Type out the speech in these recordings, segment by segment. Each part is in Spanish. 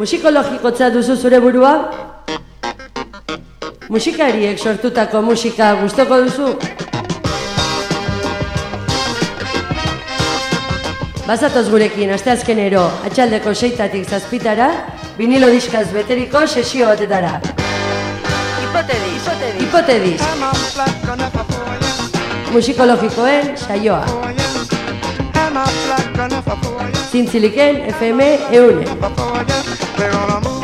Musikologikotza duzu zure burua? Musikariek sortutako musika gustoko duzu? Bazatoz gurekin, asteazkenero, atxaldeko seitatik zazpitara, vinilo diskaz beteriko sesio batetara. Hipotediz, hipotediz. Musikologikoen saioa. Zintziliken FM eune. Pero la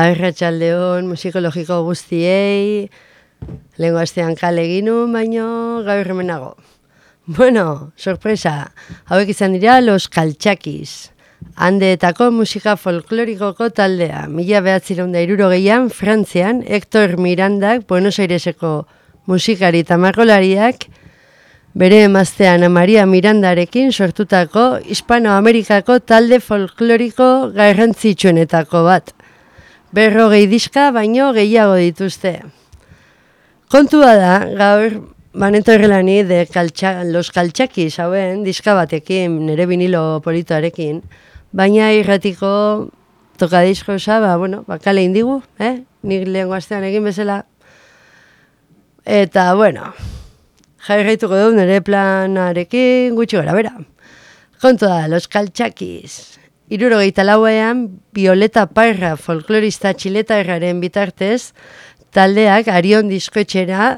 Arratxaldeon musikologiko guztiei, lehenko astean kale eginun, baino gaur hemenago. Bueno, sorpresa, hauek izan dira Los Kaltxakiz. Handeetako musika folklorikoko taldea. Mila behatzireun da irurogeian, Frantzian, Hector Mirandak, Buenos Aireseko musikari eta margolariak, bere emaztean Maria Mirandarekin sortutako Hispanoamerikako talde folkloriko garrantzitsuenetako bat. Berrogei diska baino gehiago dituzte. Kontua da, gaur banetorrelani de kaltxa, los kaltxakiz hauen diska batekin, nire vinilo politoarekin, baina irratiko tokadisko ba, bueno, bakale indigu, eh? nik lehen astean egin bezala. Eta, bueno, jarraituko du nire planarekin gutxi gara, bera. Kontu da, los kaltxakiz. Irurogeita lauean, Violeta Parra folklorista txileta erraren bitartez, taldeak arion diskoetxera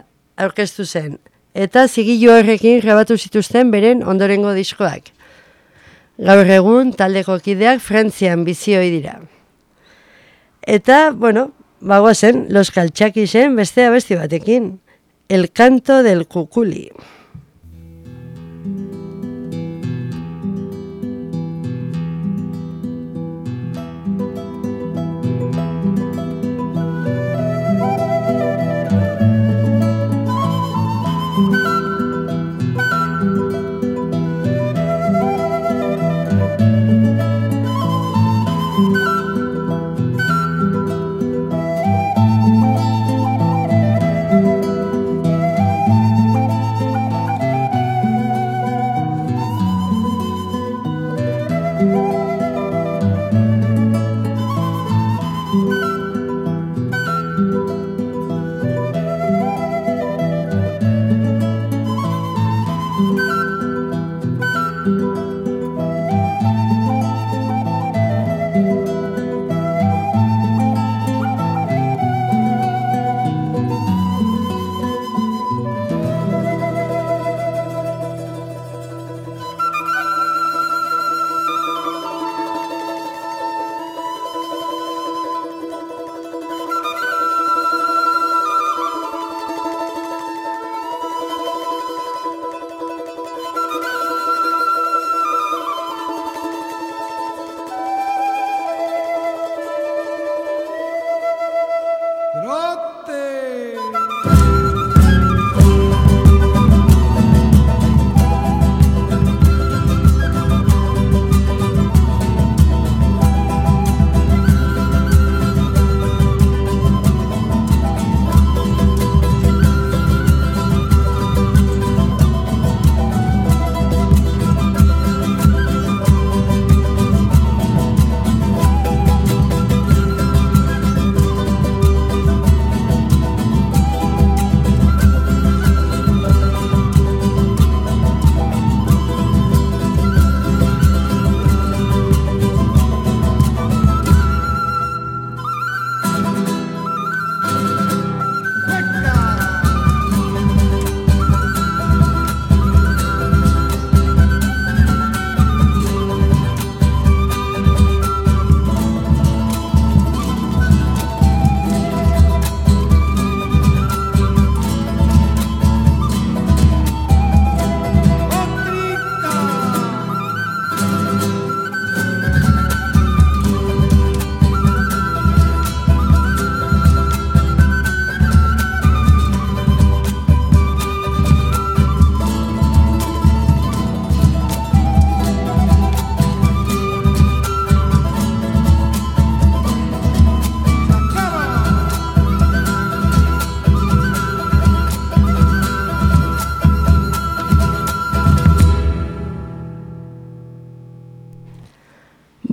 aurkeztu zen. Eta zigillo horrekin grabatu zituzten beren ondorengo diskoak. Gaur egun taldeko kideak Frantzian bizioi dira. Eta, bueno, bagoazen, los kaltxakizen beste abesti batekin. El canto del kukuli.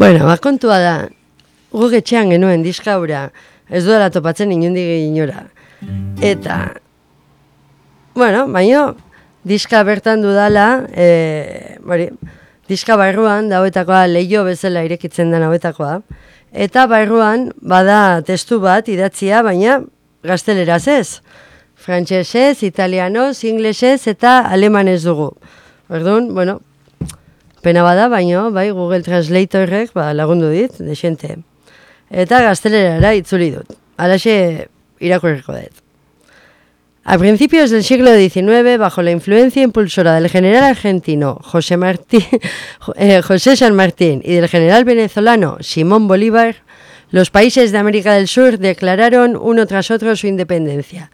Bueno, ba, kontua da, guk etxean genuen diskaura, ez duela topatzen inundik inora. Eta, bueno, baino, diska bertan dudala, e, bari, diska barruan, dauetakoa leio bezala irekitzen den hauetakoa, eta barruan bada testu bat idatzia, baina gazteleraz ez. Frantsesez, italianoz, inglesez eta alemanez dugu. Orduan, bueno, pena Google. A principios del siglo XIX, bajo la influencia impulsora del general argentino José, eh, José San Martín y del general venezolano Simón Bolívar, los países de América del Sur declararon uno tras otro su independencia.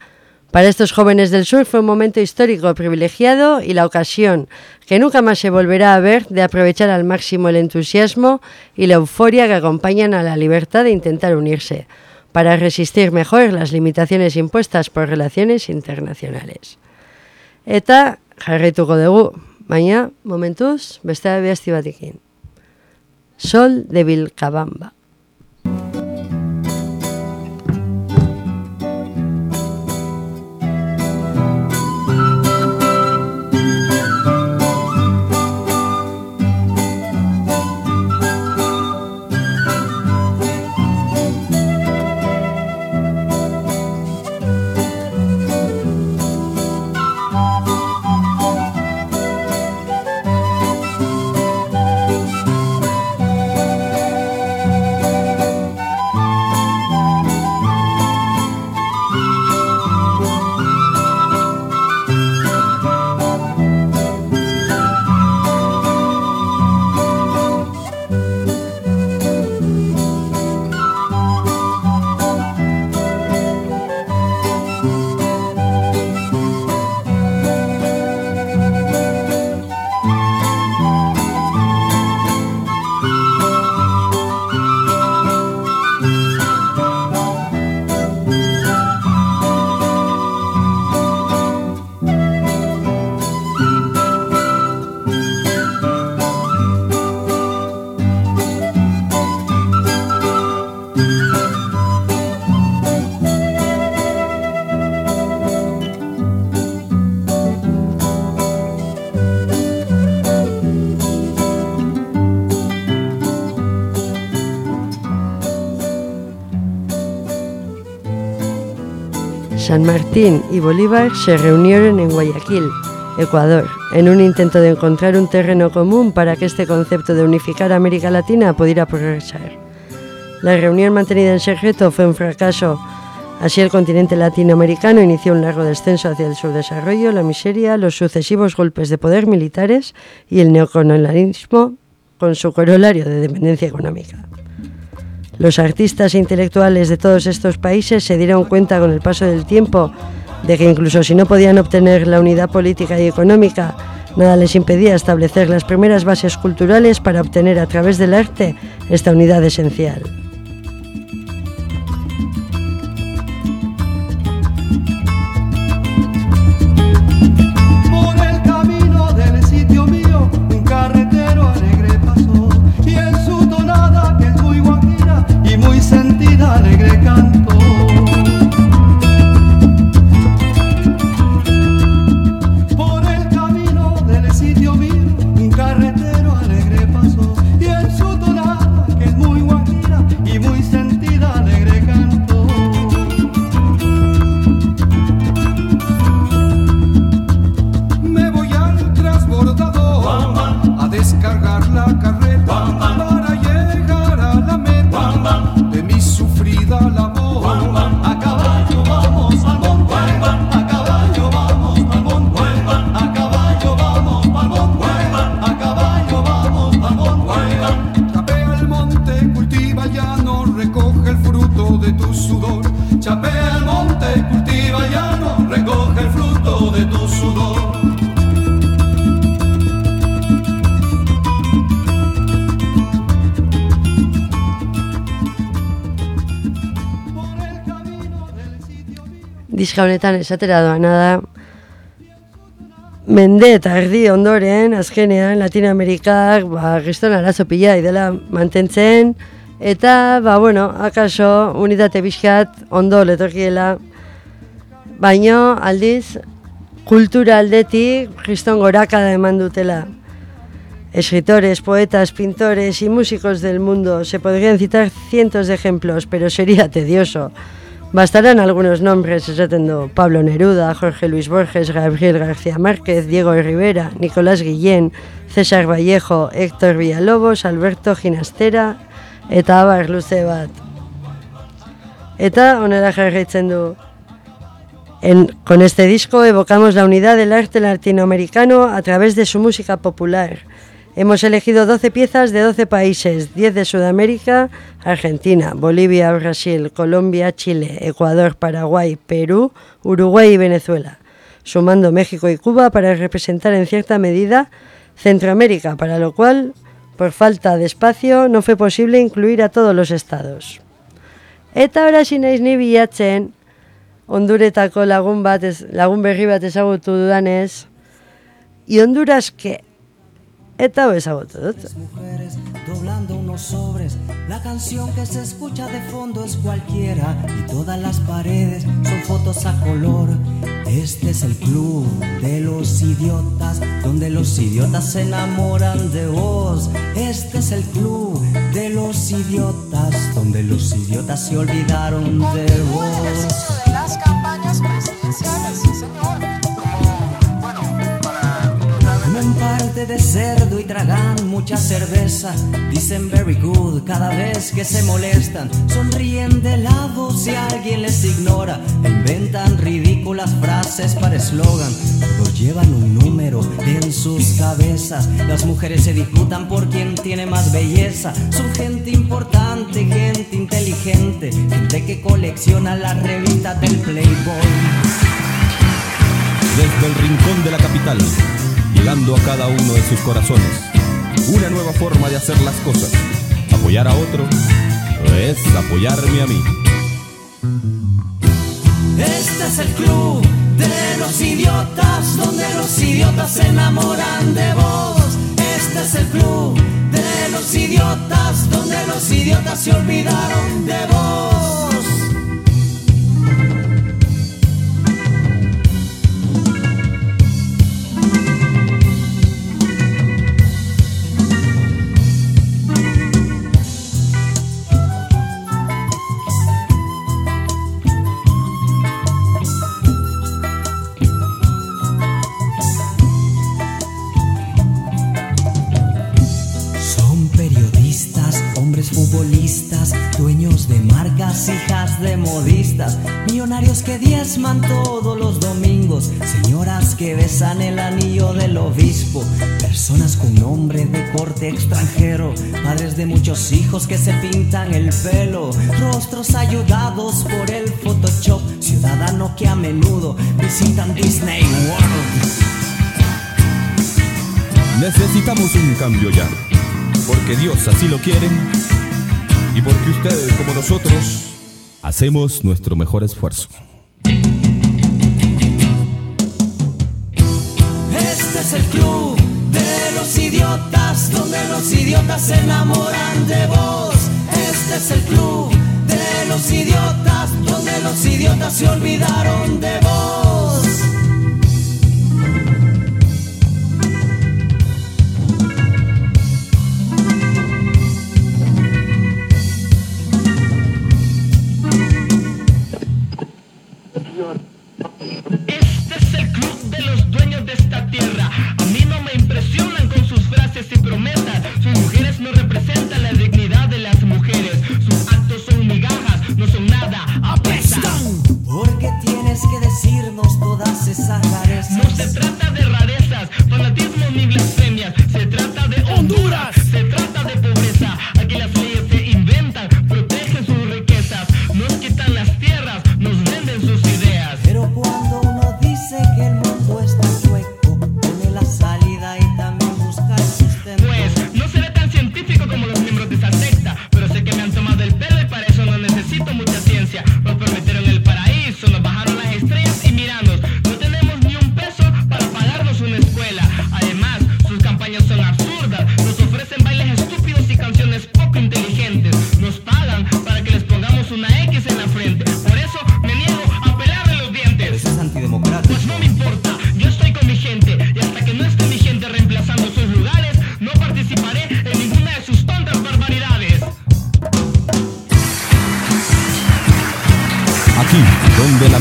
Para estos jóvenes del sur fue un momento histórico privilegiado y la ocasión que nunca más se volverá a ver de aprovechar al máximo el entusiasmo y la euforia que acompañan a la libertad de intentar unirse para resistir mejor las limitaciones impuestas por relaciones internacionales. Eta jarraituko dugu, baina momentuz beste abesti batekin. Sol de Vilcabamba. San Martín y Bolívar se reunieron en Guayaquil, Ecuador, en un intento de encontrar un terreno común para que este concepto de unificar América Latina pudiera progresar. La reunión mantenida en secreto fue un fracaso. Así el continente latinoamericano inició un largo descenso hacia el subdesarrollo, la miseria, los sucesivos golpes de poder militares y el neocolonialismo con su corolario de dependencia económica. Los artistas e intelectuales de todos estos países se dieron cuenta con el paso del tiempo de que incluso si no podían obtener la unidad política y económica, nada les impedía establecer las primeras bases culturales para obtener a través del arte esta unidad esencial. alegre cantar. Mi sufrida labor. Diska honetan esatera doana da mende eta erdi ondoren, azkenean, Latinoamerikak, ba, gizton arazo pila idela mantentzen, eta, ba, bueno, akaso, unitate bizkat, ondo letorkiela, baino, aldiz, kultura aldetik, gizton gorakada eman dutela. Escritores, poetas, pintores y músicos del mundo. Se podrían citar cientos de ejemplos, pero sería tedioso. Bastarán algunos nombres, esaten du, Pablo Neruda, Jorge Luis Borges, Gabriel García Márquez, Diego Rivera, Nicolás Guillén, César Vallejo, Héctor Villalobos, Alberto Ginastera, eta abar luze bat. Eta honela jarraitzen du. En- con este disco evocamos la unidad del arte latinoamericano a través de su música popular. Hemos elegido 12 piezas de 12 países, 10 de Sudamérica, Argentina, Bolivia, Brasil, Colombia, Chile, Ecuador, Paraguay, Perú, Uruguay y Venezuela, sumando México y Cuba para representar en cierta medida Centroamérica, para lo cual, por falta de espacio, no fue posible incluir a todos los estados. Eta orazi naiz ni bilatzen, Honduretako lagun bat, ez, lagun berri bat ezagutu dudanez, y Ezagutu dut. Tres mujeres doblando unos sobres. La canción que se escucha de fondo es cualquiera y todas las paredes son fotos a color. Este es el club de los idiotas, donde los idiotas se enamoran de vos. Este es el club de los idiotas, donde los idiotas se olvidaron de vos. de las campañas presidenciales, sí señor. Parte de cerdo y tragan mucha cerveza. Dicen very good cada vez que se molestan. Sonríen de lado si alguien les ignora. Inventan ridículas frases para eslogan. Todos llevan un número en sus cabezas. Las mujeres se disputan por quién tiene más belleza. Son gente importante, gente inteligente. Gente que colecciona las revistas del Playboy. desde el rincón de la capital, llegando a cada uno de sus corazones. Una nueva forma de hacer las cosas. Apoyar a otro es apoyarme a mí. Este es el club de los idiotas, donde los idiotas se enamoran de vos. Este es el club de los idiotas, donde los idiotas se olvidaron de vos. Que diezman todos los domingos, señoras que besan el anillo del obispo, personas con nombre de corte extranjero, padres de muchos hijos que se pintan el pelo, rostros ayudados por el Photoshop, ciudadanos que a menudo visitan Disney World. Necesitamos un cambio ya, porque Dios así lo quiere y porque ustedes como nosotros hacemos nuestro mejor esfuerzo. Este es el club de los idiotas, donde los idiotas se enamoran de vos. Este es el club de los idiotas, donde los idiotas se olvidaron de vos.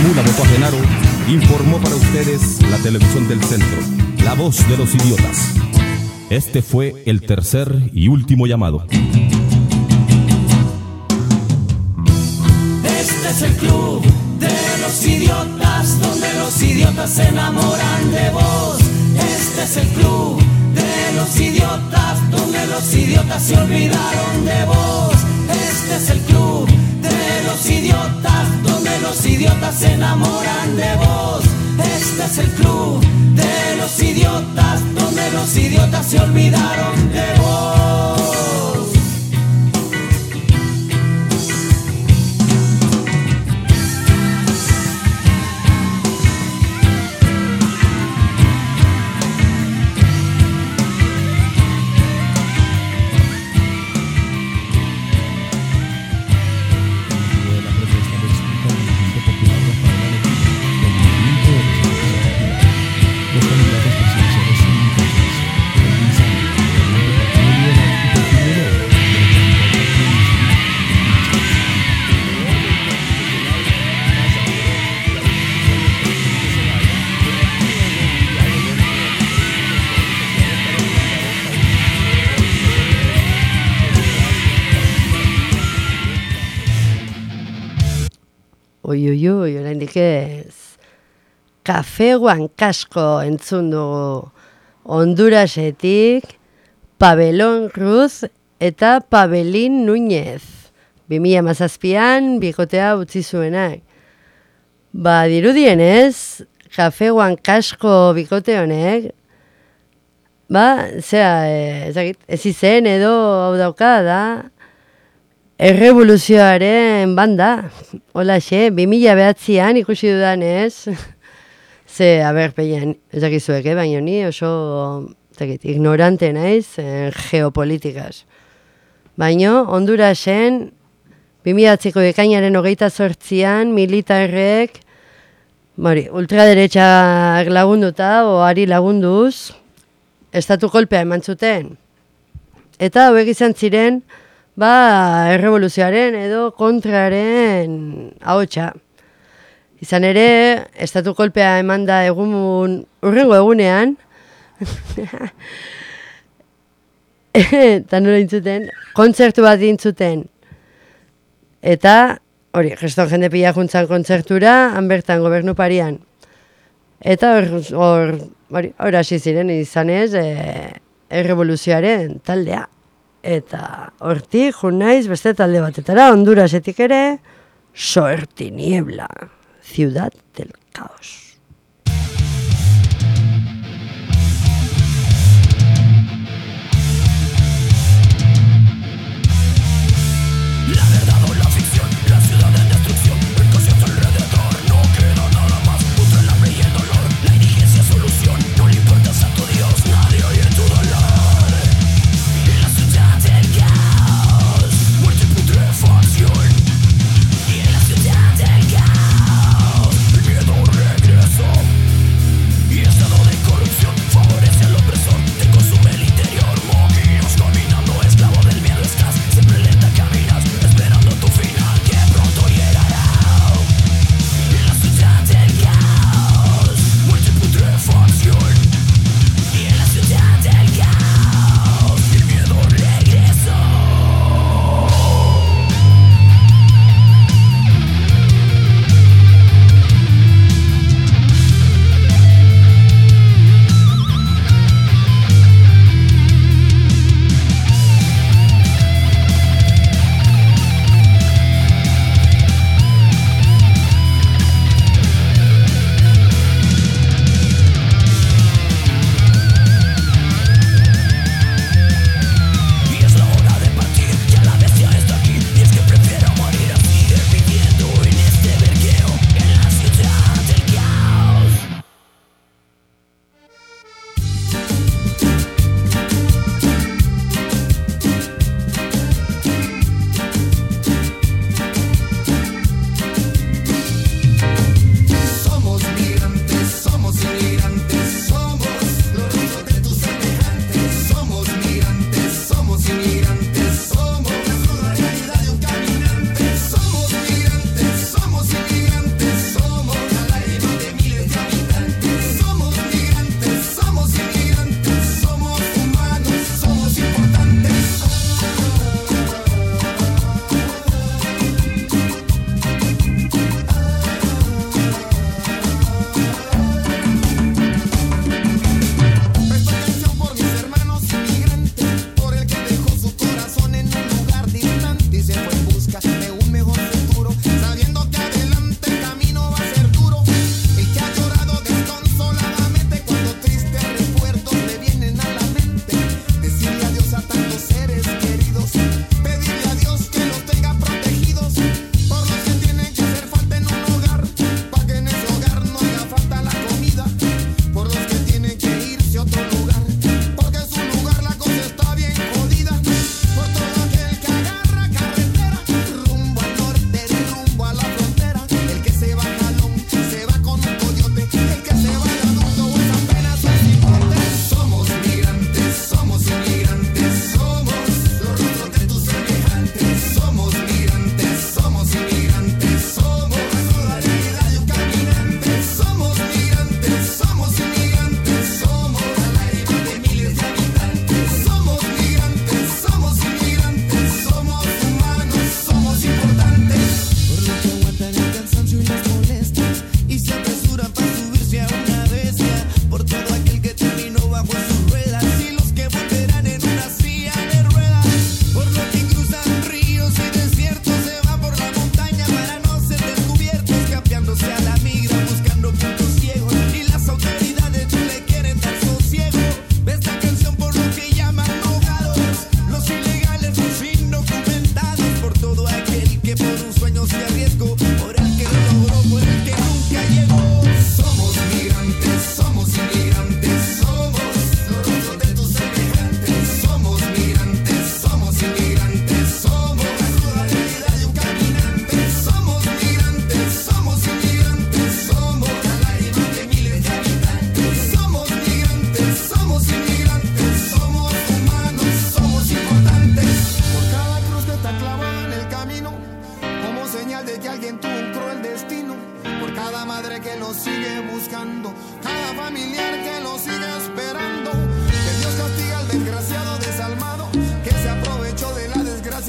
Mula Genaro, informó para ustedes la televisión del centro, la voz de los idiotas. Este fue el tercer y último llamado. Este es el club de los idiotas, donde los idiotas se enamoran de vos. Este es el club de los idiotas, donde los idiotas se olvidaron de vos. Este es el club los idiotas se enamoran de vos. Este es el club de los idiotas, donde los idiotas se olvidaron de vos. Ez. Kafe Huancasko entzun dugu Hondurasetik, Pabelon Cruz eta Pabelin Núñez. 2000 mazazpian, bikotea utzi zuenak. Ba, dirudien ez, Kafe Huancasko bikote honek, ba, zera, eh, ez dakit, ez izen edo hau dauka da, Errevoluzioaren banda, hola xe, 2000 behatzean ikusi dudanez, ze, aber, peien, ez eh, baina ni oso, ez dakit, ignorante naiz, eh, geopolitikaz. Baina, Hondurasen, 2000ko ekainaren hogeita sortzian, militarrek, Bari, ultraderetzak lagunduta, oari lagunduz, estatu kolpea eman zuten. Eta hauek izan ziren, ba, errevoluzioaren edo kontraren ahotsa. Izan ere, estatu kolpea eman da egun, urrengo egunean, eta nola intzuten, kontzertu bat dintzuten. Eta, hori, geston jende pila juntzan kontzertura, han bertan gobernu parian. Eta hor, hor, hor hasi ziren izan ez, e, errevoluzioaren taldea. Eta hortik, jun naiz, beste talde batetara, Hondurasetik ere, Soerti Niebla, Ciudad del Caos.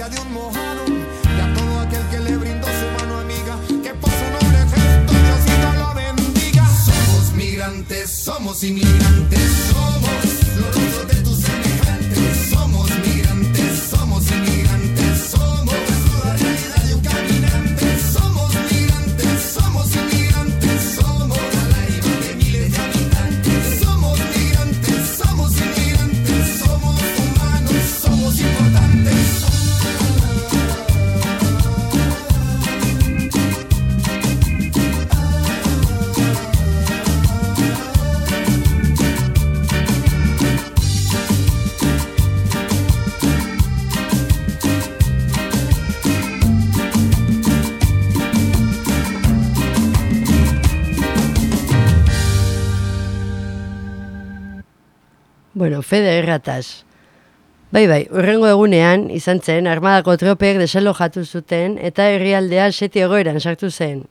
De un mojado. Y a todo aquel que le brindó su mano amiga, que por su noble gesto Diosito lo bendiga. Somos migrantes, somos inmigrantes, somos fede errataz. Bai, bai, urrengo egunean, izan zen, armadako tropek desalojatu zuten eta herrialdea seti egoeran sartu zen.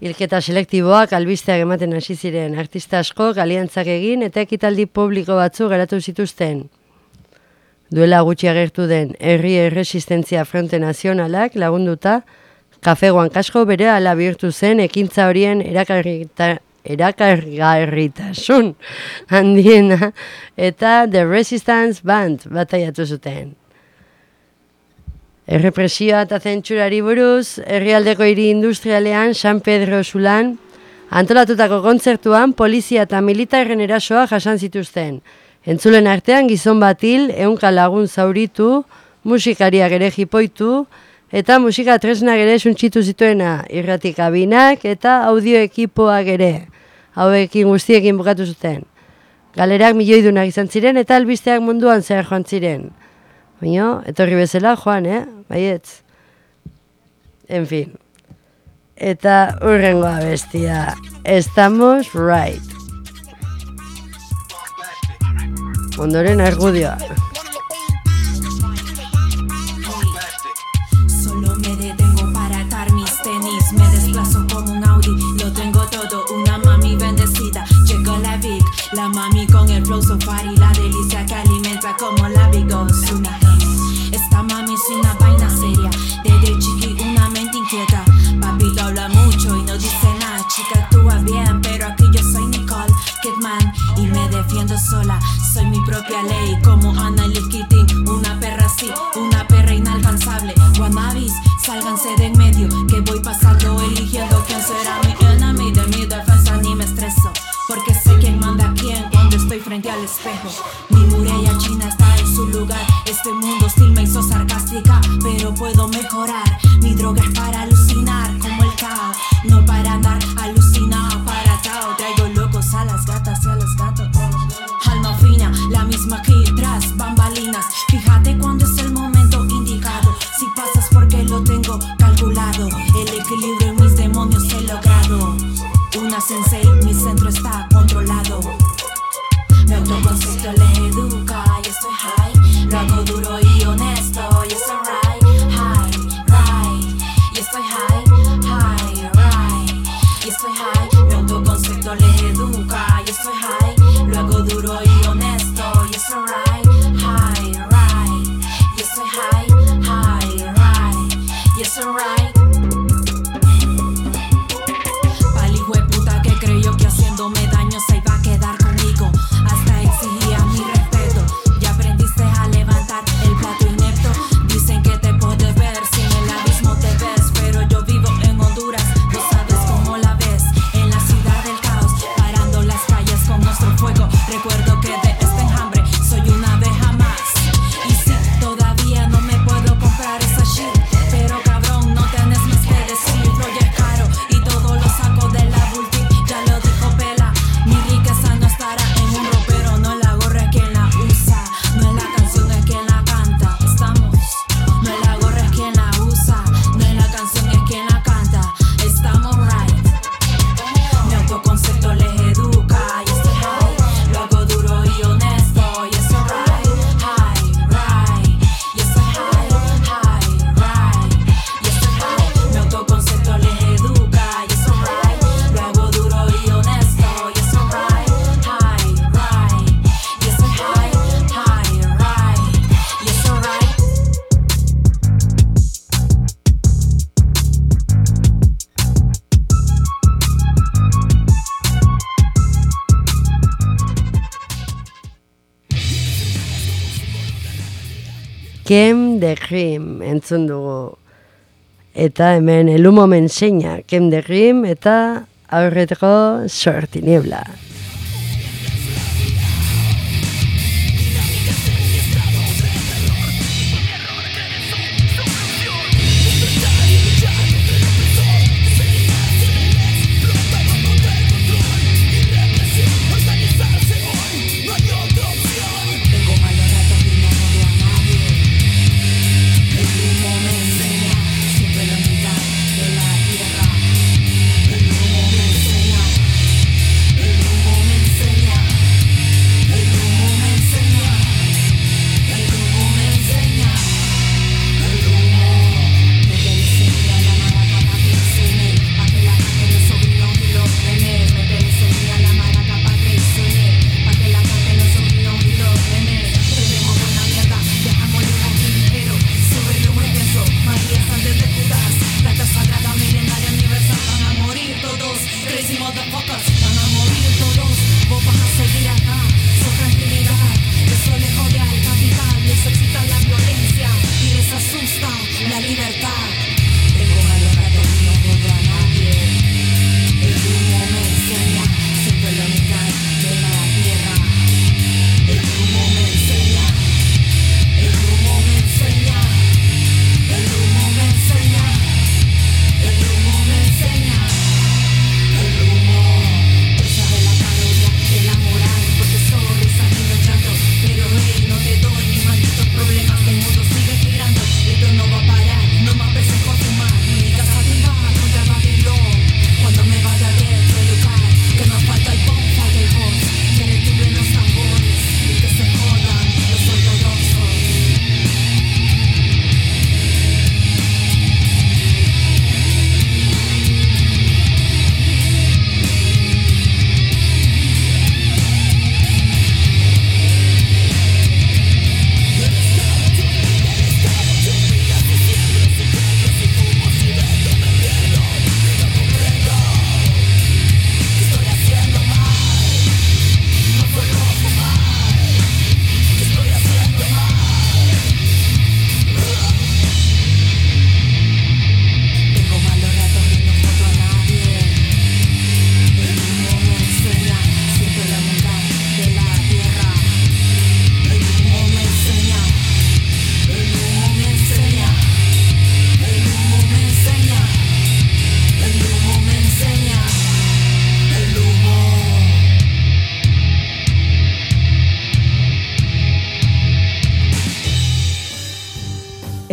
Hilketa selektiboak albisteak ematen hasi ziren artista askok aliantzak egin eta ekitaldi publiko batzu geratu zituzten. Duela gutxi agertu den herri erresistentzia fronte nazionalak lagunduta, kafegoan kasko bere ala bihurtu zen ekintza horien erakarrita, erakargarritasun handiena eta The Resistance Band bataiatu zuten. Errepresioa eta zentsurari buruz, herrialdeko hiri industrialean San Pedro Zulan, antolatutako kontzertuan polizia eta militarren erasoa jasan zituzten. Entzulen artean gizon batil, ehunka lagun zauritu, musikariak ere jipoitu, eta musika tresnak ere suntxitu zituena, irrati kabinak eta audio ekipoak ere. Hauekin guztiekin bukatu zuten. Galerak milioidunak izan ziren eta albisteak munduan zehar joan ziren. Baina, etorri bezala joan, eh? Baietz. En fin. Eta urrengoa bestia. Estamos right. Ondoren argudioa. Nada. Chica actúa bien, pero aquí yo soy Nicole Kidman y me defiendo sola. Soy mi propia ley, como Annalise Keating. Una perra así, una perra inalcanzable. Wannabis, sálganse de en medio, que voy pasando eligiendo quién será mi enemy. De mi defensa ni me estreso, porque sé quién manda a quién cuando estoy frente al espejo. Mi muralla china está en su lugar. Este mundo hostil me hizo sarcástica, pero puedo mejorar. Kem de Rim entzun dugu. Eta hemen elumomen seina, Kem de Rim eta aurretko sorti niebla.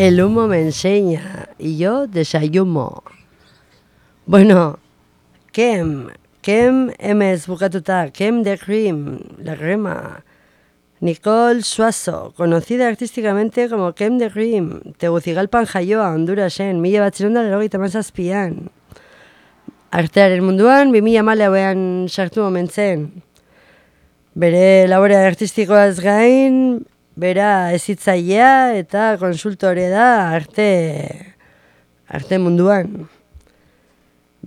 El humo me enseña y yo desayuno. Bueno, kem, kem emez bukatuta, kem de cream, la crema. Nicole Suazo, conocida artísticamente como Kem de Cream, Tegucigalpan jaioa, Hondurasen, mila batziron da lero gita mazazpian. Artearen munduan, bi mila sartu momentzen. Bere laborea artistikoaz gain, bera ezitzailea eta konsultore da arte, arte munduan.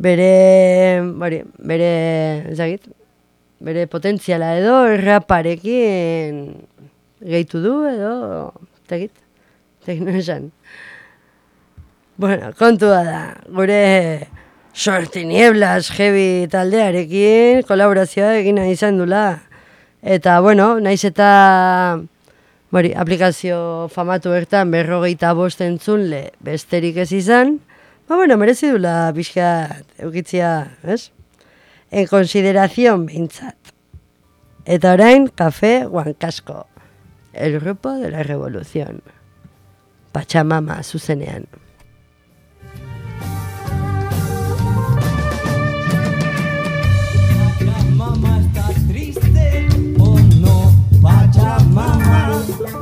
Bere, bari, bere, zagit, bere potentziala edo erraparekin gehitu du edo, tegit, tegino. Bueno, kontua da, gure sorti nieblas jebi taldearekin kolaborazioa egina izan dula. Eta, bueno, naiz eta... Bari, aplikazio famatu bertan berrogeita bost entzunle besterik ez izan, ba, bueno, merezi dula pixka eukitzia, ez? En konsiderazion behintzat. Eta orain, kafe guankasko. El grupo de la revolución. Pachamama zuzenean. Pachamama.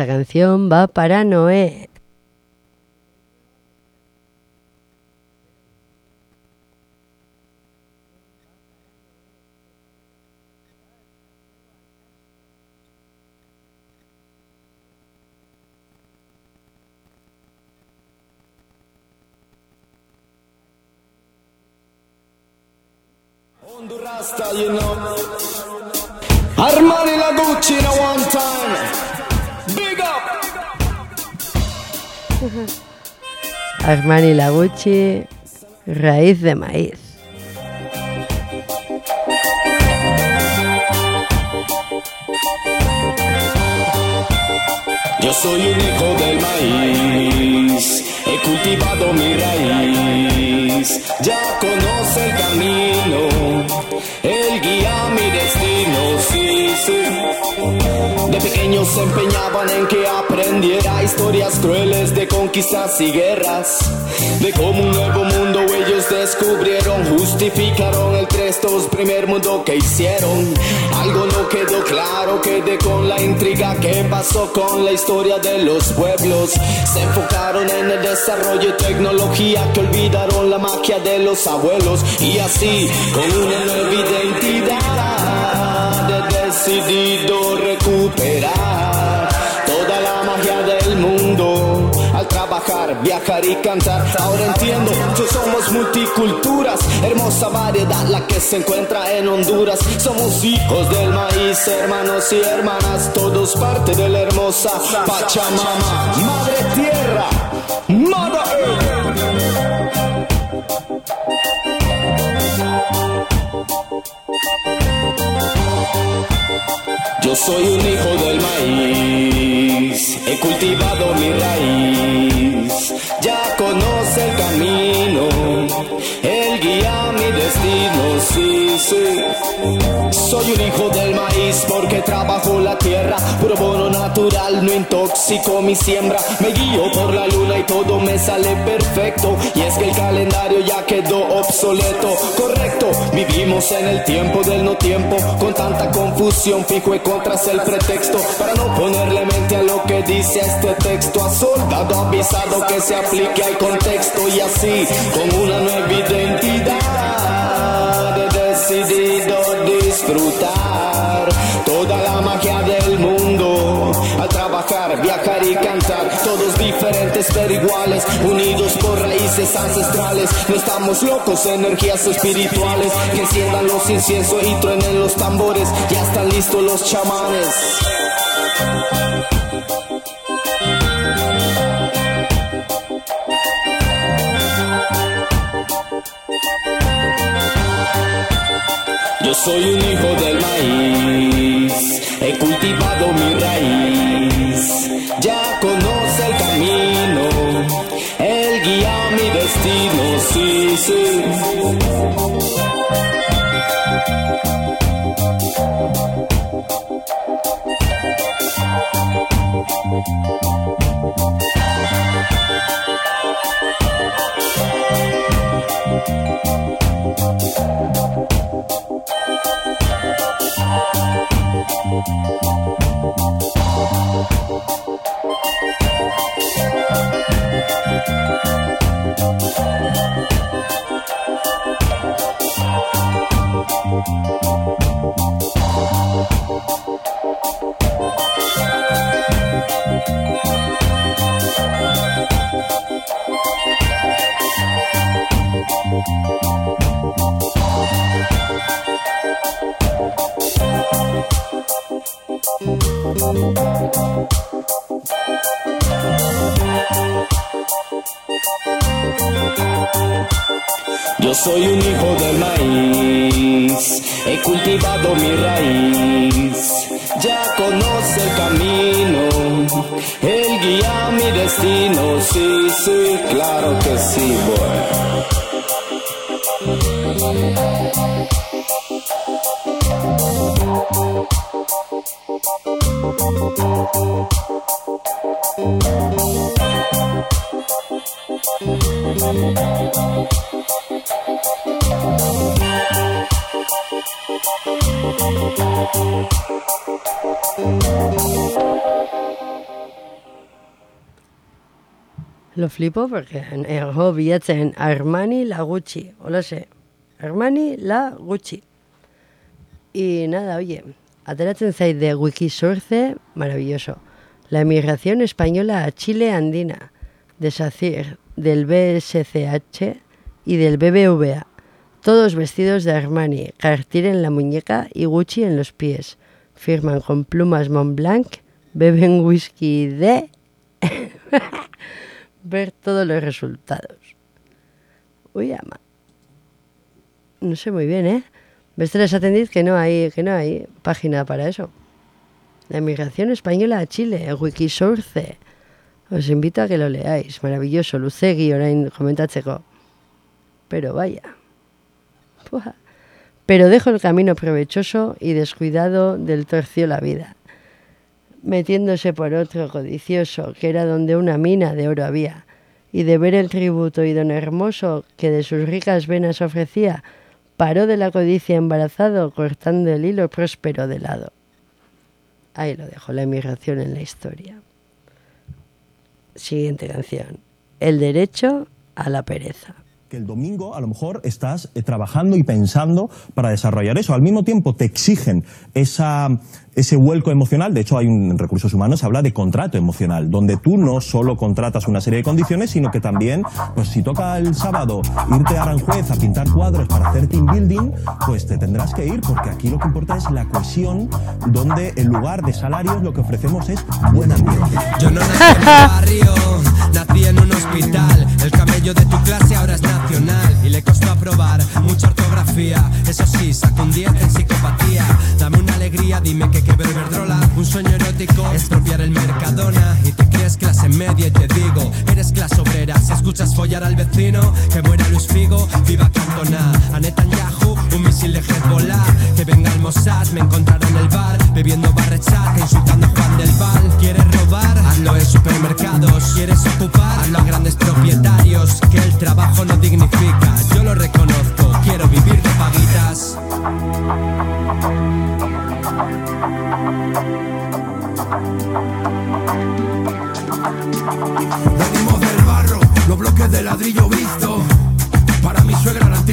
Esta canción va para Noé. Armani Laguchi, raíz de maíz. Yo soy un hijo del maíz, he cultivado mi raíz, ya conoce el camino, él guía mi destino, sí, sí. De pequeños se empeñaban en que aprendiera historias crueles de conquistas y guerras, de cómo un nuevo mundo ellos descubrieron, justificaron el trestos primer mundo que hicieron. Algo no quedó claro, quedé con la intriga que pasó con la historia de los pueblos. Se enfocaron en el desarrollo y tecnología que olvidaron la magia de los abuelos y así con una nueva identidad decidido recuperar toda la magia del mundo al trabajar, viajar y cantar. Ahora entiendo que somos multiculturas, hermosa variedad la que se encuentra en Honduras. Somos hijos del maíz, hermanos y hermanas, todos parte de la hermosa Pachamama, Madre Tierra, Mother Earth. Soy un hijo del maíz, he cultivado mi raíz, ya conoce el camino, él guía mi destino, sí, sí. Soy un hijo del maíz porque trabajo la tierra, puro bono natural, no intoxico mi siembra, me guío por la luna y todo me sale perfecto, es que el calendario ya quedó obsoleto, correcto, vivimos en el tiempo del no tiempo, con tanta confusión, fijo y contras el pretexto, para no ponerle mente a lo que dice este texto, a soldado avisado que se aplique al contexto, y así, con una nueva identidad, he decidido disfrutar toda la magia del pero iguales unidos por raíces ancestrales. No estamos locos energías espirituales que enciendan los inciensos y truenen los tambores. Ya están listos los chamanes. Yo soy un hijo del maíz, Lo flipo porque ego bilatzen Armani la Gucci, hola sé, Armani la Gucci. Y nada, oye, ateratzen de Wikisource, maravilloso. La emigración española a Chile andina, de SACIR, del BSCH y del BBVA. Todos vestidos de Armani, Cartier en la muñeca y Gucci en los pies. Firman con plumas Montblanc, beben whisky de... ver todos los resultados. Uy, ama. No sé muy bien, ¿eh? Besteles atendid que no hay, que no hay página para eso. La emigración española a Chile, Wikisource. Os invito a que lo leáis. Maravilloso, Lucegui orain komentatzeko. Pero vaya. Pero dejo el camino provechoso y descuidado del tercio la vida, metiéndose por otro codicioso, que era donde una mina de oro había, y de ver el tributo y don hermoso que de sus ricas venas ofrecía, paró de la codicia embarazado, cortando el hilo próspero de lado. Ahí lo dejo, la emigración en la historia. Siguiente canción. El derecho a la pereza. Que el domingo a lo mejor estás eh, trabajando y pensando para desarrollar eso. Al mismo tiempo te exigen esa, ese vuelco emocional. De hecho, hay un en recursos humanos habla de contrato emocional, donde tú no solo contratas una serie de condiciones, sino que también, pues si toca el sábado irte a Aranjuez a pintar cuadros para hacer team building, pues te tendrás que ir, porque aquí lo que importa es la cohesión, donde en lugar de salarios lo que ofrecemos es buen ambiente. Yo no nací en barrio, nací en un hospital. El camello de tu clase ahora es nacional y le costó aprobar mucha ortografía. Eso sí, sacó un 10 en psicopatía. Dame una alegría, dime que que Verdrola. Un sueño erótico, expropiar el Mercadona. Y te crees clase media y te digo, eres clase obrera. Si escuchas follar al vecino, que muera Luis Figo, viva Cantona. A Netanyahu, misil de Hezbollah. Que venga el Mossad, me encontrará en el bar, bebiendo barrechata, insultando a Juan del Val. ¿Quieres robar? Hazlo en supermercados. ¿Quieres ocupar? Hazlo a grandes propietarios. Que el trabajo no dignifica, yo lo reconozco. Quiero vivir de paguitas. Venimos del barro, los bloques de ladrillo visto.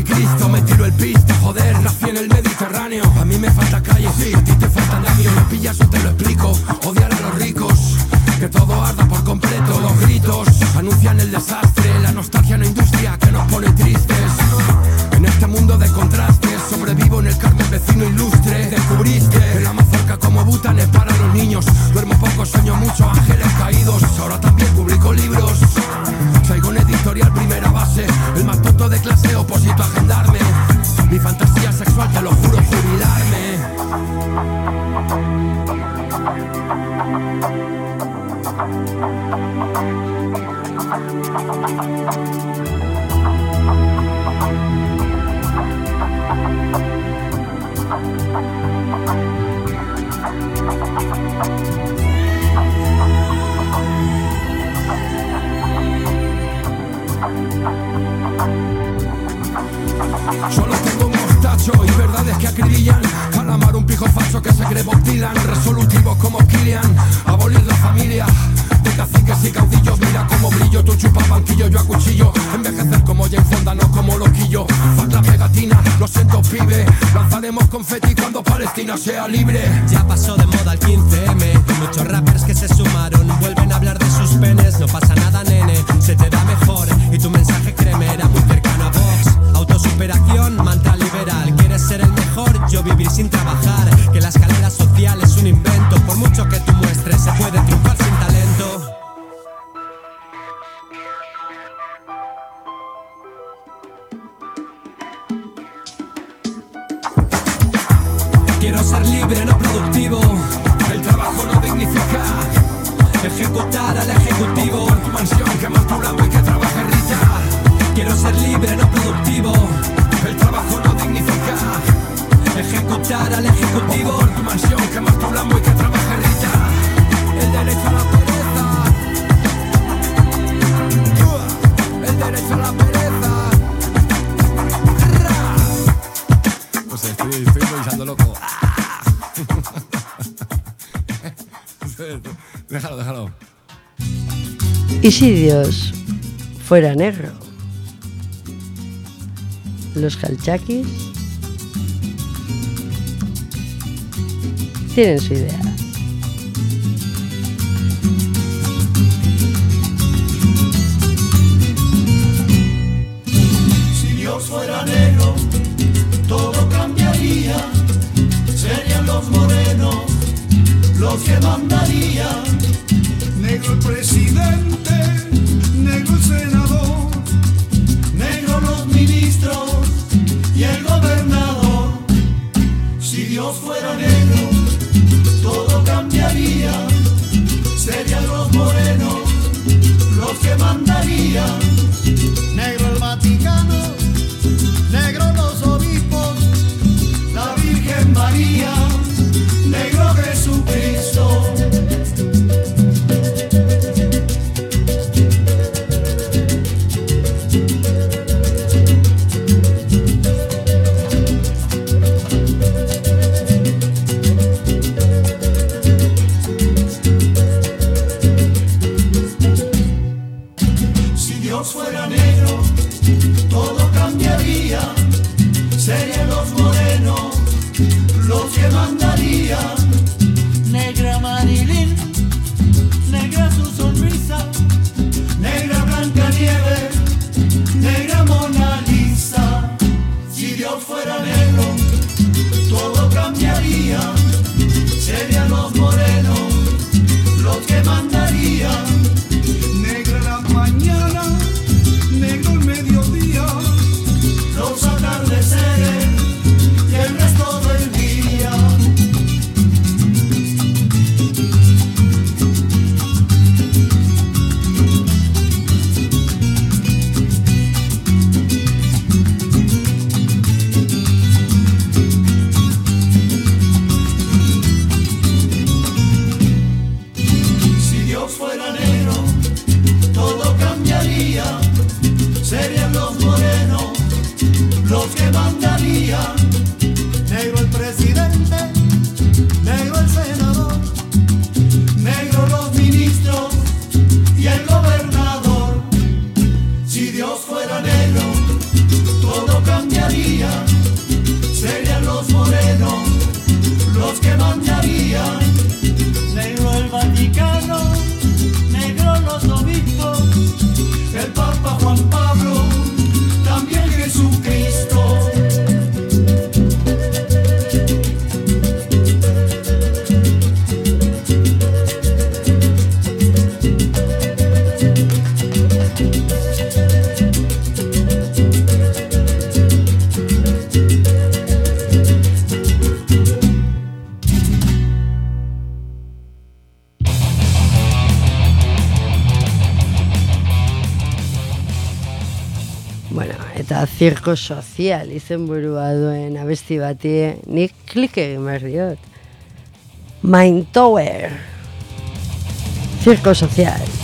Anticristo, me tiro el pisto, joder, nací en el Mediterráneo. A mí me falta calle, sí, a ti te falta andamio. Me pillas o te lo explico, odiar a los ricos. Que todo arda por completo, los gritos anuncian el desastre. La nostalgia una industria que nos pone tristes. En este mundo de contrastes, sobrevivo en el Carmen vecino ilustre. Descubriste que la mazorca como butane para los niños. Duermo poco, sueño mucho, ángeles caídos. Ahora también publico libros. Traigo un editorial primera base, de clase oposito a agendarme. Mi fantasía sexual, te lo juro, jubilarme. Solo tengo un mostacho y verdades que acribillan. Calamar un pijo falso que se cree Bob Dylan Resolutivos como Killian. Abolir la familia de caciques y caudillos. Mira cómo brillo, tú chupas banquillo, yo a cuchillo Envejecer como Jane Fonda, no como loquillo. La pegatina, lo siento pibe. Lanzaremos confeti cuando Palestina sea libre. Ya pasó de moda el 15M y Muchos rappers que se sumaron. Vuelven a hablar de sus penes. No pasa nada nene, vivir sin trabajar Que la escalera social es un invento Por mucho que tú muestres se puede triunfar sin talento Quiero ser libre, no productivo. El trabajo no dignifica Ejecutar al ejecutivo. Tu mansión que más y que trabaje Rita Quiero ser libre, no productivo. Ejecutar al ejecutivo. Por tu mansión que más tu y que trabaje Rita el derecho a la pereza. El derecho a la pereza. Sé, estoy, estoy improvisando loco. déjalo, déjalo. ¿Y si Dios fuera negro? Los calchaquis tienen su idea. Si Dios fuera negro, todo cambiaría. Serían los morenos los que mandarían. Negro el presidente, negro el mandarían. Zirko sozial izenburua duen abesti bati nik klik egin behar diot. Mind Tower. Zirko sozial.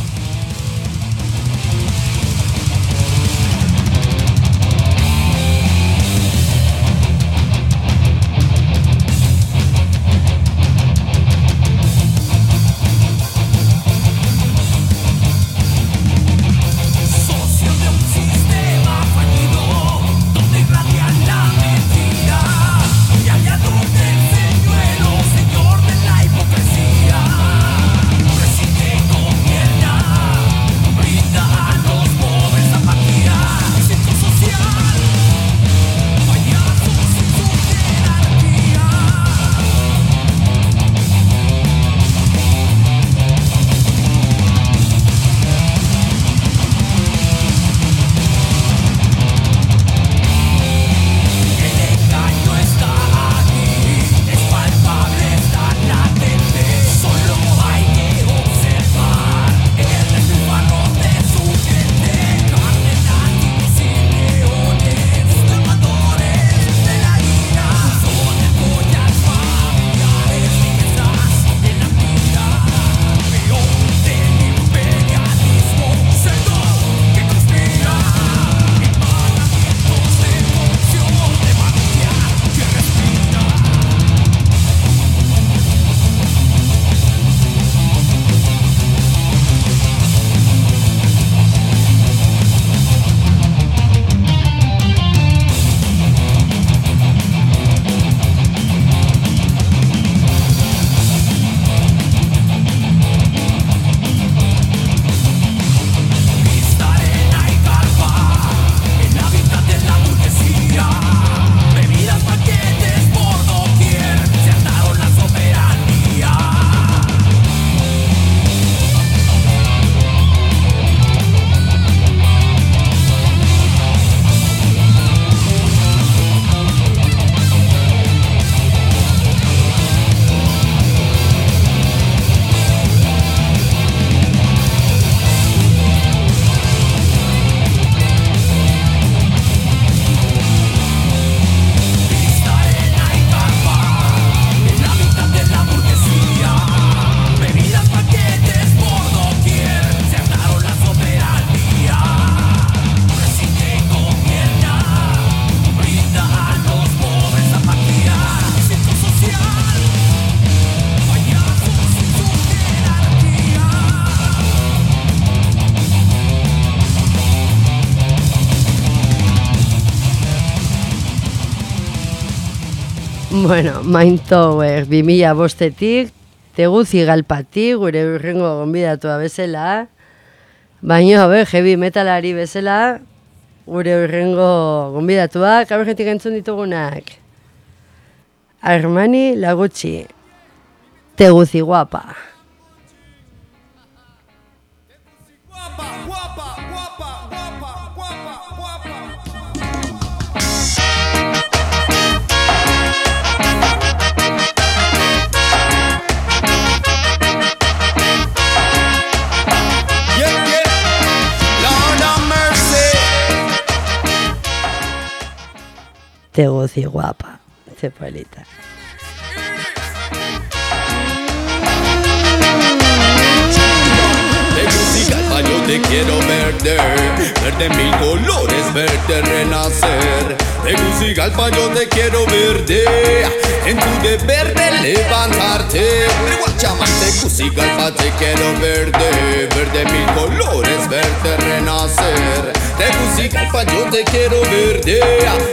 Bueno, Mind Tower 2000 bostetik, teguzi galpati, gure urrengo gonbidatua bezala, baina, be, heavy metalari bezala, gure urrengo gonbidatuak, aurretik entzun ditugunak. Armani Lagutxi, teguzi Teguzi guapa, zepolita. Tegucigalpa, yo te quiero verde en mil colores, verde renacer. Tegucigalpa, yo te quiero verde, en tu deber de levantarte. Guachaman, Tegucigalpa, te quiero verde, verde mil colores, verde renacer. Tegucigalpa, yo te quiero verde,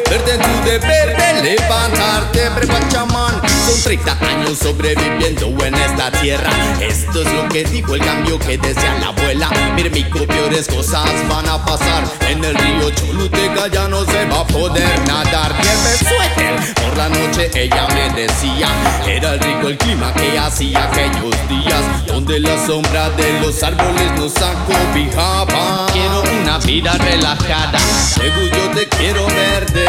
verde en tu deber de levantarte. Guachaman, son 30 años sobreviviendo en esta tierra. Esto es lo que dijo el cambio que desea la abuela. Mire, mi peores cosas van a pasar. En el río Choluteca ya no se va a poder nadar. Lleve suéter. Por la noche ella me decía, era rico el clima que hacía aquellos días. Donde la sombra de los árboles nos acobijaba. Quiero una vida relajada. Luego yo te quiero verde,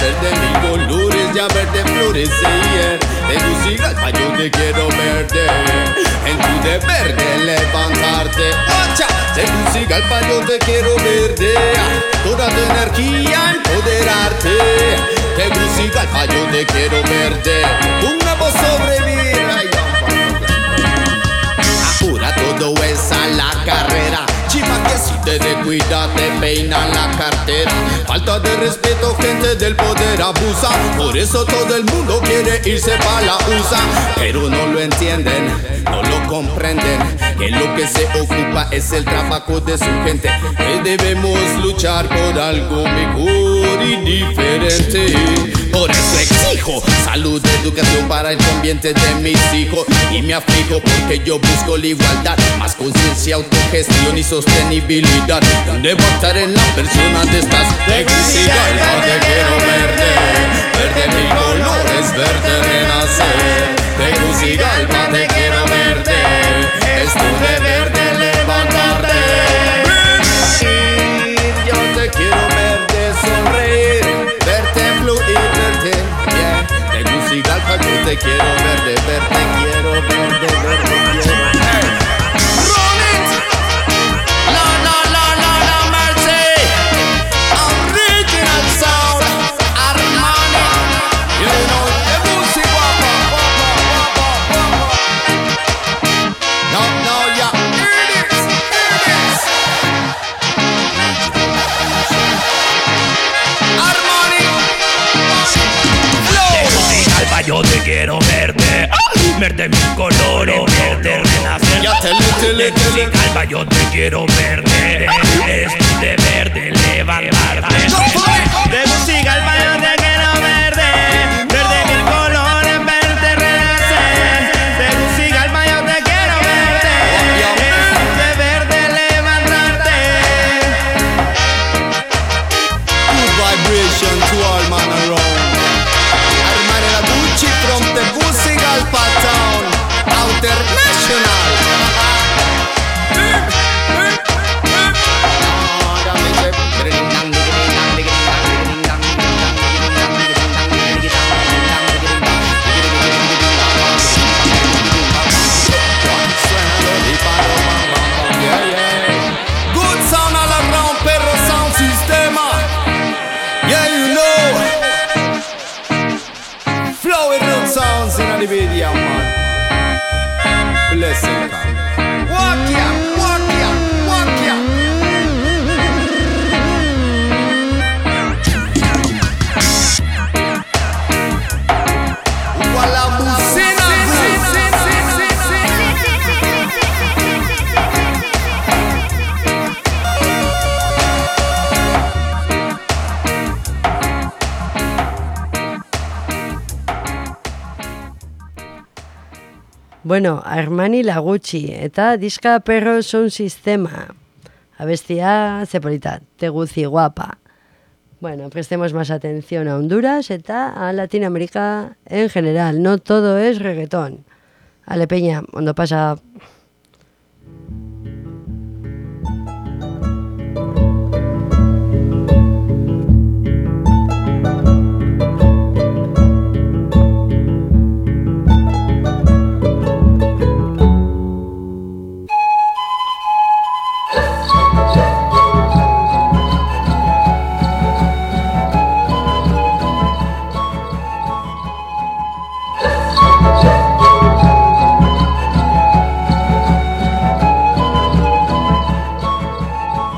verde mil colores, ya verde florecer. Tegucigalpa yo te quiero verde, en tu deber de levantarte. ¡Ocha! Tegucigalpa yo te quiero verde, toda tu energía empoderarte. Tegucigalpa yo te quiero verde, un nuevo sobrevivir. Si te descuida te peina la cartera. Falta de respeto, gente del poder abusa. Por eso todo el mundo quiere irse pa' la USA. Pero no lo entienden, no lo comprenden. Que lo que se ocupa es el trabajo de su gente. Que debemos luchar por algo mejor y diferente. Exijo salud, educación para el ambiente de mis hijos. Y me aflijo porque yo busco la igualdad, más conciencia, autogestión y sostenibilidad. Debo estar en la persona de estas Tegucigalpa, te quiero verde, verde mil colores, verde renacer. Tegucigalpa, te quiero verde, es tu deber Te quiero verde, verte quiero, verde, verde quiero. Hey. Yo te quiero verde, ¡Ay! verde mil colores, verde renacer. Ya te le, te yo te quiero verde, es tu deber de levantarte. Yo te quiero mil colores, verde renacer. Tegucigalpa, yo te quiero verde, es tu deber de levantarte. Good vibration to all man Bueno, Armani Laguchi eta diska perro sound sistema. Abestia zepolita, te guzi guapa. Bueno, prestemos más atención a Honduras eta a Latinoamérica en general. No todo es reggaetón. Ale Peña, ondo pasa